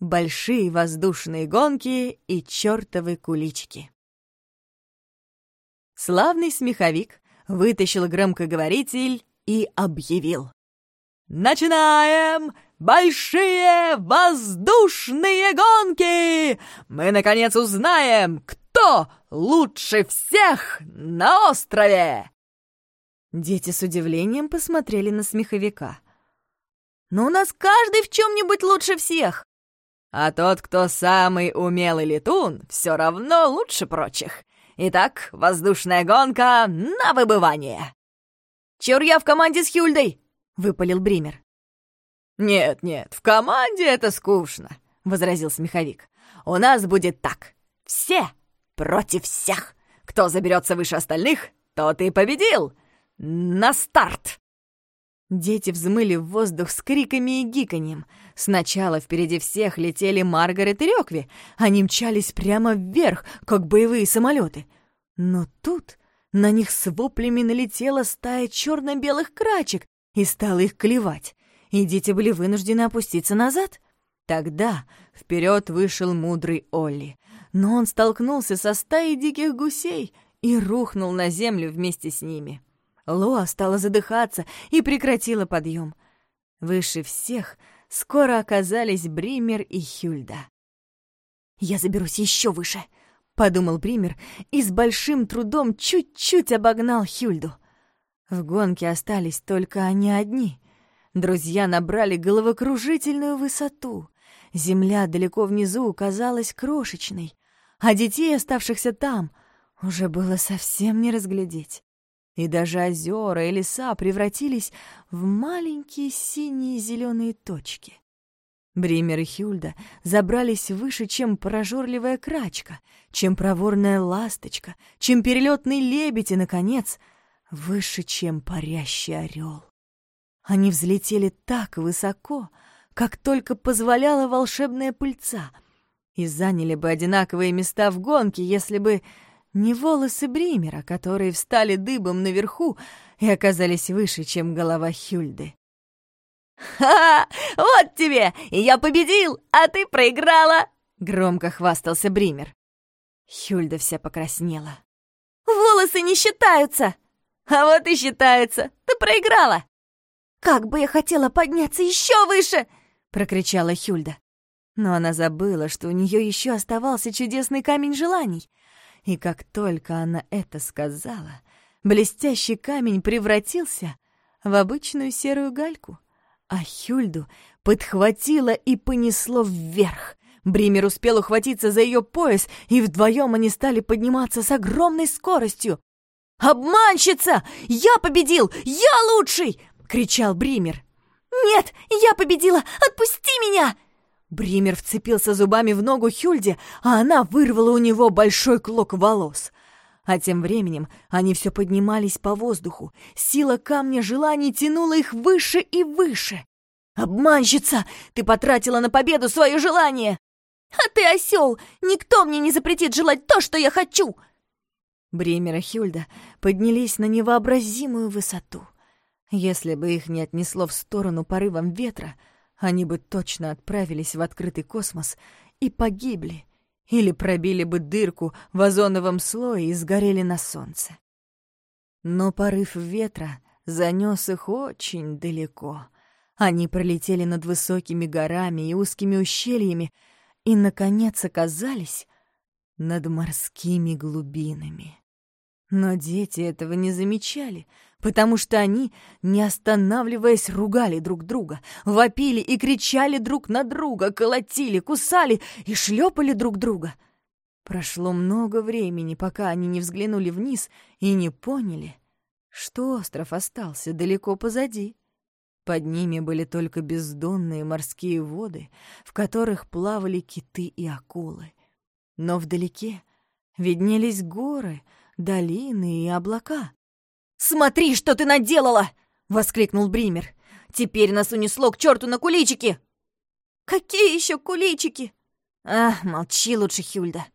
большие воздушные гонки и чертовы куличики. Славный смеховик вытащил громкоговоритель и объявил. «Начинаем большие воздушные гонки! Мы, наконец, узнаем, кто лучше всех на острове!» Дети с удивлением посмотрели на смеховика. «Но у нас каждый в чем-нибудь лучше всех!» «А тот, кто самый умелый летун, все равно лучше прочих. Итак, воздушная гонка на выбывание!» «Чур я в команде с Хюльдой!» — выпалил Бример. «Нет-нет, в команде это скучно», — возразил смеховик. «У нас будет так. Все против всех. Кто заберется выше остальных, тот и победил. На старт!» Дети взмыли в воздух с криками и гиканьем. Сначала впереди всех летели Маргарет и Рёкви. Они мчались прямо вверх, как боевые самолеты. Но тут на них с воплями налетела стая черно-белых крачек и стала их клевать. И дети были вынуждены опуститься назад. Тогда вперед вышел мудрый Олли. Но он столкнулся со стаей диких гусей и рухнул на землю вместе с ними. Лоа стала задыхаться и прекратила подъем. Выше всех скоро оказались Бример и Хюльда. «Я заберусь еще выше», — подумал Бример и с большим трудом чуть-чуть обогнал Хюльду. В гонке остались только они одни. Друзья набрали головокружительную высоту. Земля далеко внизу казалась крошечной, а детей, оставшихся там, уже было совсем не разглядеть и даже озера и леса превратились в маленькие синие зеленые точки. Бример и Хюльда забрались выше, чем прожорливая крачка, чем проворная ласточка, чем перелетный лебедь и, наконец, выше, чем парящий орел. Они взлетели так высоко, как только позволяла волшебная пыльца, и заняли бы одинаковые места в гонке, если бы не волосы Бримера, которые встали дыбом наверху и оказались выше, чем голова Хюльды. «Ха! Вот тебе! Я победил, а ты проиграла!» — громко хвастался Бример. Хюльда вся покраснела. «Волосы не считаются!» «А вот и считаются! Ты проиграла!» «Как бы я хотела подняться еще выше!» — прокричала Хюльда. Но она забыла, что у нее еще оставался чудесный камень желаний — и как только она это сказала, блестящий камень превратился в обычную серую гальку, а Хюльду подхватило и понесло вверх. Бример успел ухватиться за ее пояс, и вдвоем они стали подниматься с огромной скоростью. «Обманщица! Я победил! Я лучший!» — кричал Бример. «Нет, я победила! Отпусти меня!» Бример вцепился зубами в ногу Хюльде, а она вырвала у него большой клок волос. А тем временем они все поднимались по воздуху. Сила камня желаний тянула их выше и выше. «Обманщица! Ты потратила на победу свое желание!» «А ты осел! Никто мне не запретит желать то, что я хочу!» Бремер и Хюльда поднялись на невообразимую высоту. Если бы их не отнесло в сторону порывом ветра, они бы точно отправились в открытый космос и погибли, или пробили бы дырку в озоновом слое и сгорели на солнце. Но порыв ветра занес их очень далеко. Они пролетели над высокими горами и узкими ущельями и, наконец, оказались над морскими глубинами. Но дети этого не замечали, потому что они, не останавливаясь, ругали друг друга, вопили и кричали друг на друга, колотили, кусали и шлепали друг друга. Прошло много времени, пока они не взглянули вниз и не поняли, что остров остался далеко позади. Под ними были только бездонные морские воды, в которых плавали киты и акулы. Но вдалеке виднелись горы — долины и облака. «Смотри, что ты наделала!» — воскликнул Бример. «Теперь нас унесло к черту на куличики!» «Какие еще куличики?» «Ах, молчи лучше, Хюльда!»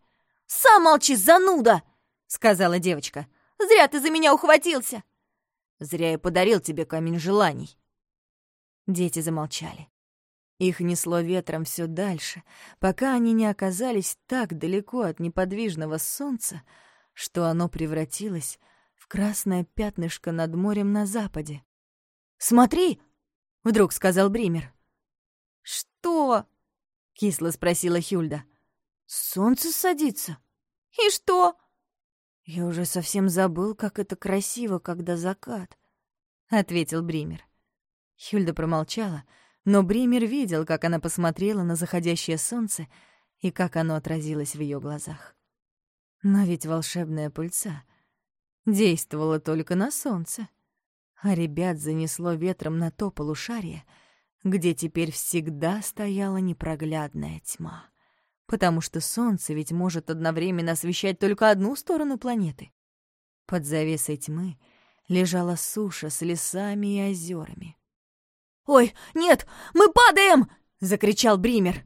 «Сам молчи, зануда!» — сказала девочка. «Зря ты за меня ухватился!» «Зря я подарил тебе камень желаний!» Дети замолчали. Их несло ветром все дальше, пока они не оказались так далеко от неподвижного солнца, что оно превратилось в красное пятнышко над морем на западе. «Смотри!» — вдруг сказал Бример. «Что?» — кисло спросила Хюльда. «Солнце садится. И что?» «Я уже совсем забыл, как это красиво, когда закат», — ответил Бример. Хюльда промолчала, — но Бример видел, как она посмотрела на заходящее солнце и как оно отразилось в ее глазах. Но ведь волшебная пыльца действовала только на солнце, а ребят занесло ветром на то полушарие, где теперь всегда стояла непроглядная тьма, потому что солнце ведь может одновременно освещать только одну сторону планеты. Под завесой тьмы лежала суша с лесами и озерами. «Ой, нет, мы падаем!» — закричал Бример.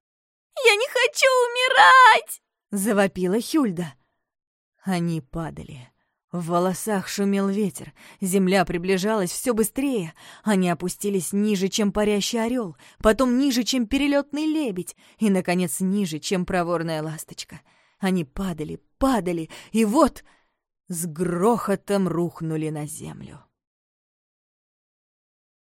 «Я не хочу умирать!» — завопила Хюльда. Они падали. В волосах шумел ветер, земля приближалась все быстрее. Они опустились ниже, чем парящий орел, потом ниже, чем перелетный лебедь, и, наконец, ниже, чем проворная ласточка. Они падали, падали, и вот с грохотом рухнули на землю.